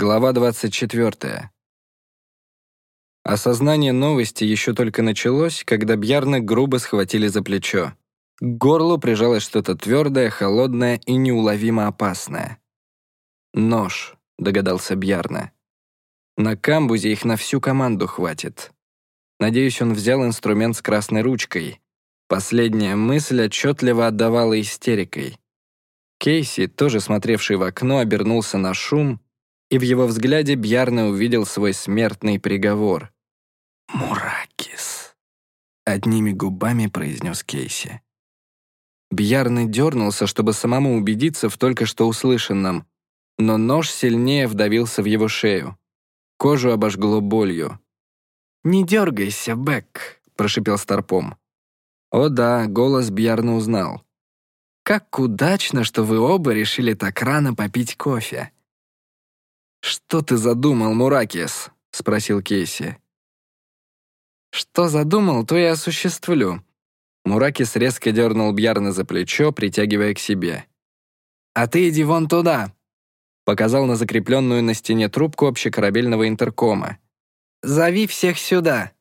Глава 24. Осознание новости еще только началось, когда Бьярна грубо схватили за плечо. К горлу прижалось что-то твердое, холодное и неуловимо опасное. «Нож», — догадался Бьярна. «На камбузе их на всю команду хватит». Надеюсь, он взял инструмент с красной ручкой. Последняя мысль отчетливо отдавала истерикой. Кейси, тоже смотревший в окно, обернулся на шум, и в его взгляде Бьярне увидел свой смертный приговор. «Муракис», — одними губами произнес Кейси. Бьярне дернулся, чтобы самому убедиться в только что услышанном, но нож сильнее вдавился в его шею. Кожу обожгло болью. «Не дергайся, Бэк», — прошипел Старпом. О да, голос Бьярна узнал. «Как удачно, что вы оба решили так рано попить кофе». «Что ты задумал, Муракис?» — спросил Кейси. «Что задумал, то и осуществлю». Муракис резко дернул Бьярна за плечо, притягивая к себе. «А ты иди вон туда!» Показал на закрепленную на стене трубку общекорабельного интеркома. «Зови всех сюда!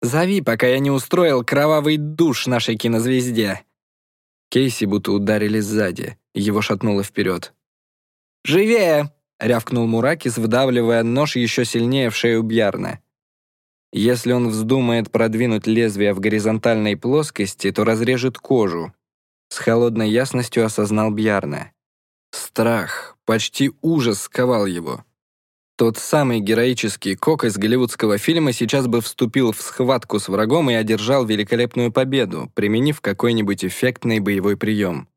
Зови, пока я не устроил кровавый душ нашей кинозвезде!» Кейси будто ударили сзади, его шатнуло вперед. «Живее!» — рявкнул Муракис, вдавливая нож еще сильнее в шею Бьярна. «Если он вздумает продвинуть лезвие в горизонтальной плоскости, то разрежет кожу», — с холодной ясностью осознал Бьярна. Страх, почти ужас сковал его. Тот самый героический кок из голливудского фильма сейчас бы вступил в схватку с врагом и одержал великолепную победу, применив какой-нибудь эффектный боевой прием.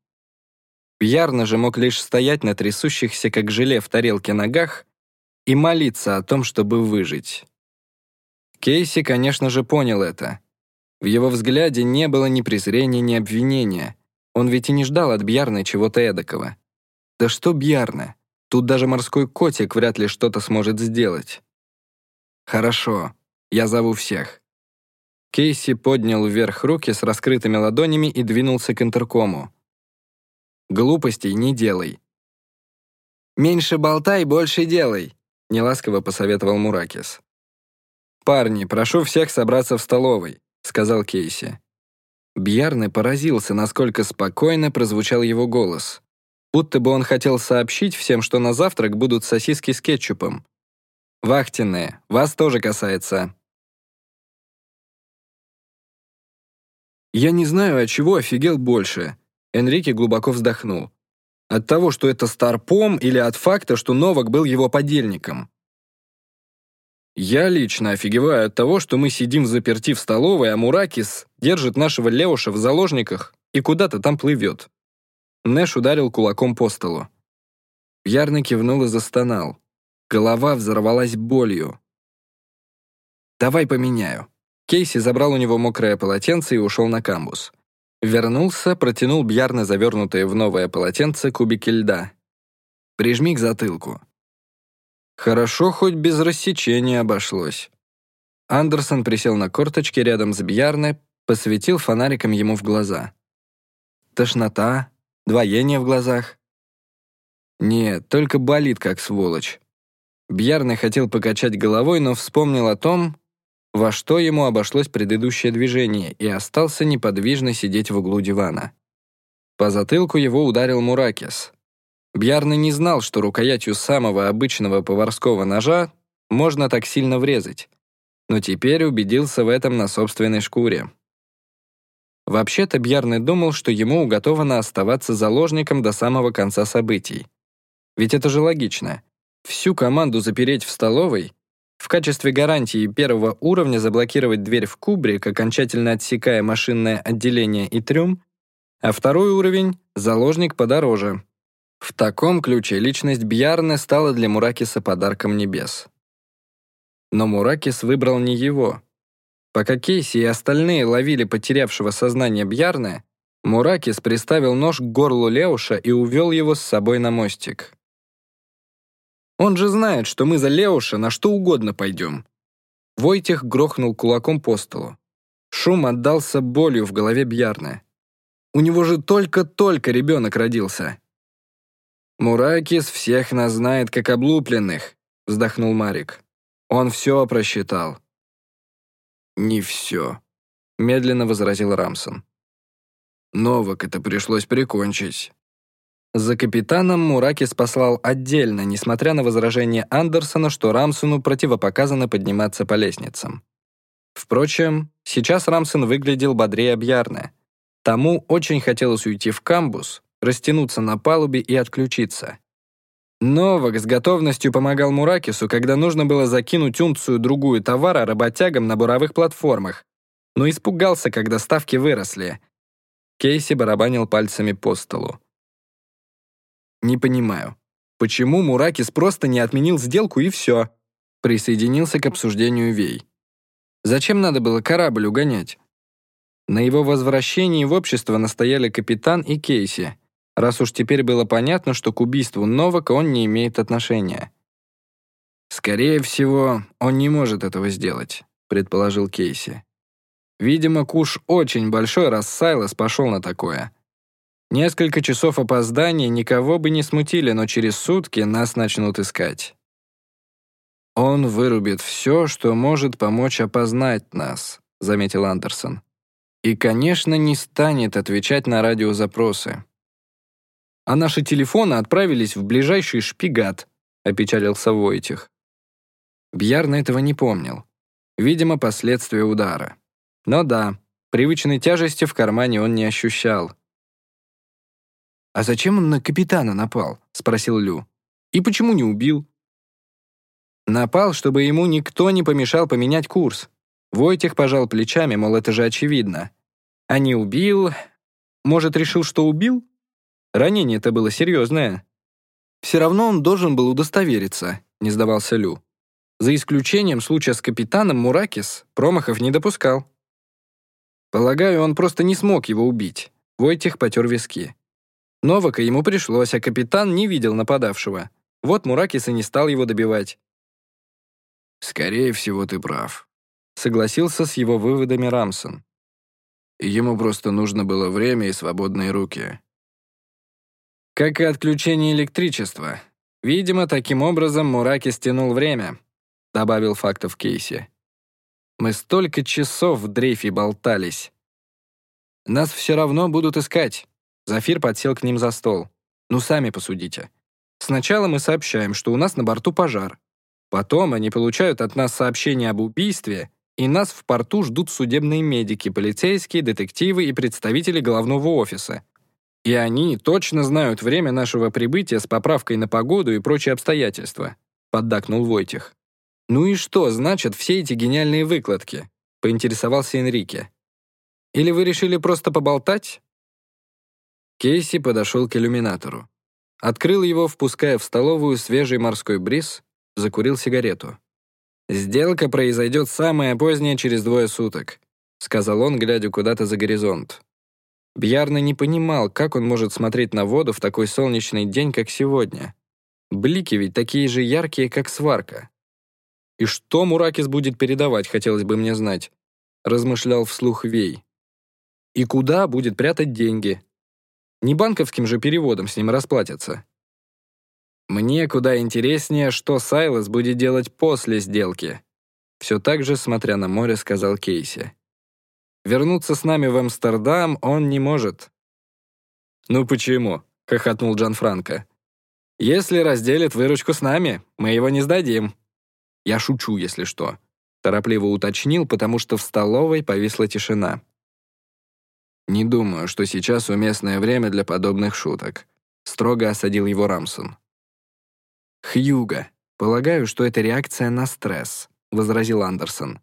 Пьярно же мог лишь стоять на трясущихся, как желе в тарелке ногах, и молиться о том, чтобы выжить. Кейси, конечно же, понял это. В его взгляде не было ни презрения, ни обвинения. Он ведь и не ждал от Бьярны чего-то эдакого. Да что Бьярна? Тут даже морской котик вряд ли что-то сможет сделать. Хорошо, я зову всех. Кейси поднял вверх руки с раскрытыми ладонями и двинулся к интеркому. Глупостей не делай. «Меньше болтай, больше делай», — неласково посоветовал Муракис. «Парни, прошу всех собраться в столовой», — сказал Кейси. Бьярны поразился, насколько спокойно прозвучал его голос. Будто бы он хотел сообщить всем, что на завтрак будут сосиски с кетчупом. «Вахтенные, вас тоже касается». Я не знаю, от чего офигел больше Энрике глубоко вздохнул. От того, что это Старпом, или от факта, что Новак был его подельником? Я лично офигеваю от того, что мы сидим в заперти в столовой, а Муракис держит нашего Леуша в заложниках и куда-то там плывет. Нэш ударил кулаком по столу. Ярно кивнул и застонал. Голова взорвалась болью. «Давай поменяю». Кейси забрал у него мокрое полотенце и ушел на камбус. Вернулся, протянул Бьярна завернутые в новое полотенце кубики льда. «Прижми к затылку». Хорошо, хоть без рассечения обошлось. Андерсон присел на корточки рядом с Бьярне, посветил фонариком ему в глаза. Тошнота, двоение в глазах. Нет, только болит, как сволочь. Бьярне хотел покачать головой, но вспомнил о том, во что ему обошлось предыдущее движение, и остался неподвижно сидеть в углу дивана. По затылку его ударил Муракис. Бьярны не знал, что рукоятью самого обычного поварского ножа можно так сильно врезать, но теперь убедился в этом на собственной шкуре. Вообще-то Бьярны думал, что ему уготовано оставаться заложником до самого конца событий. Ведь это же логично. Всю команду запереть в столовой в качестве гарантии первого уровня заблокировать дверь в кубрик, окончательно отсекая машинное отделение и трюм, а второй уровень — заложник подороже. В таком ключе личность Бьярны стала для Муракиса подарком небес. Но Муракис выбрал не его. Пока Кейси и остальные ловили потерявшего сознание Бьярны, Муракис приставил нож к горлу Леуша и увел его с собой на мостик. Он же знает, что мы за Леуша на что угодно пойдем». Войтех грохнул кулаком по столу. Шум отдался болью в голове Бьярны. У него же только-только ребенок родился. «Муракис всех нас знает как облупленных», — вздохнул Марик. «Он все просчитал». «Не все», — медленно возразил Рамсон. «Новак это пришлось прикончить». За капитаном Муракис послал отдельно, несмотря на возражение Андерсона, что Рамсону противопоказано подниматься по лестницам. Впрочем, сейчас Рамсон выглядел бодрее Бьярна. Тому очень хотелось уйти в камбус, растянуться на палубе и отключиться. Новак с готовностью помогал Муракису, когда нужно было закинуть унцию другую товара работягам на буровых платформах, но испугался, когда ставки выросли. Кейси барабанил пальцами по столу. «Не понимаю, почему Муракис просто не отменил сделку и все?» Присоединился к обсуждению Вей. «Зачем надо было корабль угонять?» На его возвращении в общество настояли капитан и Кейси, раз уж теперь было понятно, что к убийству Новака он не имеет отношения. «Скорее всего, он не может этого сделать», — предположил Кейси. «Видимо, куш очень большой, раз Сайлас пошел на такое. Несколько часов опоздания никого бы не смутили, но через сутки нас начнут искать. «Он вырубит все, что может помочь опознать нас», — заметил Андерсон. «И, конечно, не станет отвечать на радиозапросы». «А наши телефоны отправились в ближайший шпигат», — опечалился Войтих. Бьярн этого не помнил. Видимо, последствия удара. Но да, привычной тяжести в кармане он не ощущал. «А зачем он на капитана напал?» — спросил Лю. «И почему не убил?» Напал, чтобы ему никто не помешал поменять курс. Войтех пожал плечами, мол, это же очевидно. А не убил... Может, решил, что убил? Ранение-то было серьезное. Все равно он должен был удостовериться, не сдавался Лю. За исключением случая с капитаном Муракис промахов не допускал. Полагаю, он просто не смог его убить. Войтех потер виски. Новака ему пришлось, а капитан не видел нападавшего. Вот Муракис и не стал его добивать. «Скорее всего, ты прав», — согласился с его выводами Рамсон. Ему просто нужно было время и свободные руки. Как и отключение электричества. Видимо, таким образом Мураки стянул время, добавил фактов Кейси. Мы столько часов в дрейфе болтались. Нас все равно будут искать. Зафир подсел к ним за стол. «Ну, сами посудите. Сначала мы сообщаем, что у нас на борту пожар. Потом они получают от нас сообщение об убийстве, и нас в порту ждут судебные медики, полицейские, детективы и представители головного офиса. И они точно знают время нашего прибытия с поправкой на погоду и прочие обстоятельства», — поддакнул Войтих. «Ну и что значат все эти гениальные выкладки?» — поинтересовался Энрике. «Или вы решили просто поболтать?» Кейси подошел к иллюминатору. Открыл его, впуская в столовую свежий морской бриз, закурил сигарету. «Сделка произойдет самое позднее через двое суток», сказал он, глядя куда-то за горизонт. Бьярна не понимал, как он может смотреть на воду в такой солнечный день, как сегодня. Блики ведь такие же яркие, как сварка. «И что Муракис будет передавать, хотелось бы мне знать», размышлял вслух Вей. «И куда будет прятать деньги?» Не банковским же переводом с ним расплатятся. Мне куда интереснее, что Сайлас будет делать после сделки. Все так же, смотря на море, сказал Кейси. Вернуться с нами в Амстердам он не может. «Ну почему?» — хохотнул Джан Франко. «Если разделит выручку с нами, мы его не сдадим». «Я шучу, если что», — торопливо уточнил, потому что в столовой повисла тишина. «Не думаю, что сейчас уместное время для подобных шуток», — строго осадил его Рамсон. «Хьюга, полагаю, что это реакция на стресс», — возразил Андерсон.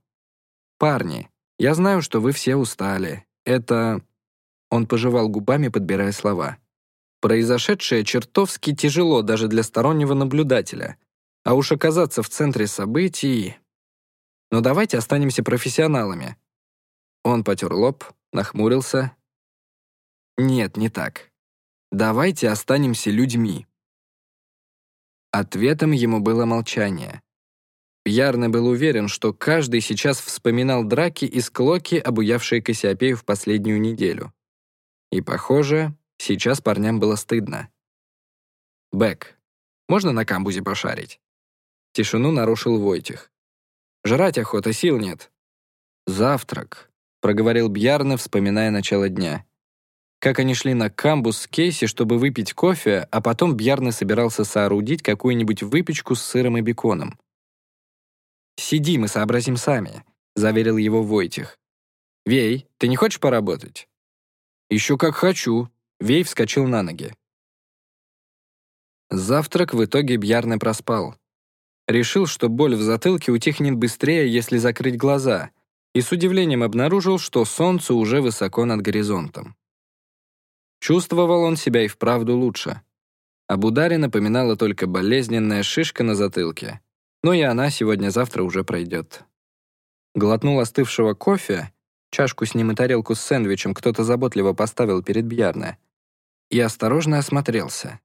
«Парни, я знаю, что вы все устали. Это...» Он пожевал губами, подбирая слова. «Произошедшее чертовски тяжело даже для стороннего наблюдателя. А уж оказаться в центре событий... Но давайте останемся профессионалами». Он потер лоб, нахмурился. «Нет, не так. Давайте останемся людьми». Ответом ему было молчание. Ярно был уверен, что каждый сейчас вспоминал драки и склоки, обуявшие Кассиопею в последнюю неделю. И, похоже, сейчас парням было стыдно. «Бэк, можно на камбузе пошарить?» Тишину нарушил Войтих. «Жрать охота, сил нет». «Завтрак», — проговорил Бьярне, вспоминая начало дня. Как они шли на камбус с Кейси, чтобы выпить кофе, а потом Бьярне собирался соорудить какую-нибудь выпечку с сыром и беконом. «Сиди, мы сообразим сами», — заверил его Войтих. «Вей, ты не хочешь поработать?» «Еще как хочу», — Вей вскочил на ноги. Завтрак в итоге Бьярне проспал. Решил, что боль в затылке утихнет быстрее, если закрыть глаза, и с удивлением обнаружил, что солнце уже высоко над горизонтом. Чувствовал он себя и вправду лучше. Об ударе напоминала только болезненная шишка на затылке, но и она сегодня-завтра уже пройдет. Глотнул остывшего кофе, чашку с ним и тарелку с сэндвичем кто-то заботливо поставил перед Бьярне, и осторожно осмотрелся.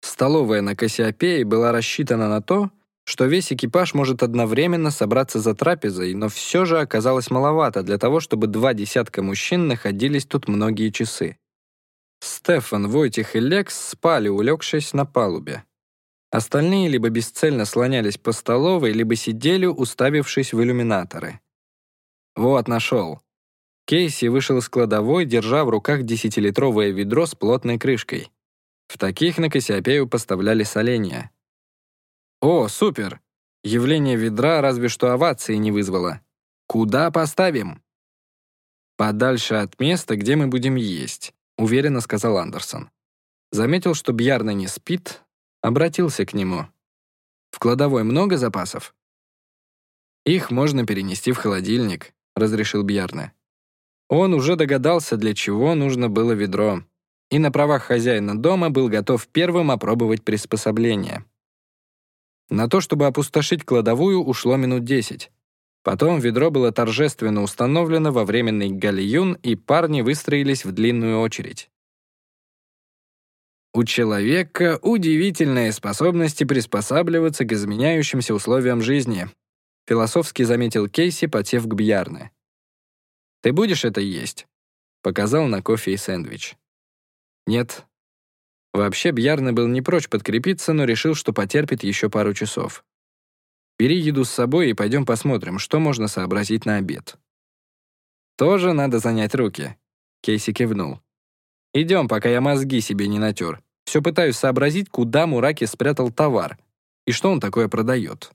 Столовая на Кассиопее была рассчитана на то, что весь экипаж может одновременно собраться за трапезой, но все же оказалось маловато для того, чтобы два десятка мужчин находились тут многие часы. Стефан, Войтих и Лекс спали, улегшись на палубе. Остальные либо бесцельно слонялись по столовой, либо сидели, уставившись в иллюминаторы. «Вот, нашел». Кейси вышел из кладовой, держа в руках десятилитровое ведро с плотной крышкой. В таких на Кассиопею поставляли соленья. «О, супер! Явление ведра разве что овации не вызвало. Куда поставим?» «Подальше от места, где мы будем есть», — уверенно сказал Андерсон. Заметил, что Бьярна не спит, обратился к нему. «В кладовой много запасов?» «Их можно перенести в холодильник», — разрешил Бьярна. Он уже догадался, для чего нужно было ведро, и на правах хозяина дома был готов первым опробовать приспособление. На то, чтобы опустошить кладовую, ушло минут десять. Потом ведро было торжественно установлено во временный гальюн, и парни выстроились в длинную очередь. У человека удивительные способности приспосабливаться к изменяющимся условиям жизни, философски заметил Кейси, потев к Бьярне. «Ты будешь это есть?» Показал на кофе и сэндвич. «Нет, Вообще, Бьярне был не прочь подкрепиться, но решил, что потерпит еще пару часов. «Бери еду с собой и пойдем посмотрим, что можно сообразить на обед». «Тоже надо занять руки», — Кейси кивнул. «Идем, пока я мозги себе не натер. Все пытаюсь сообразить, куда Мураки спрятал товар и что он такое продает».